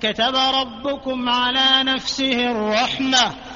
كتب ربكم على نفسه الرحمة.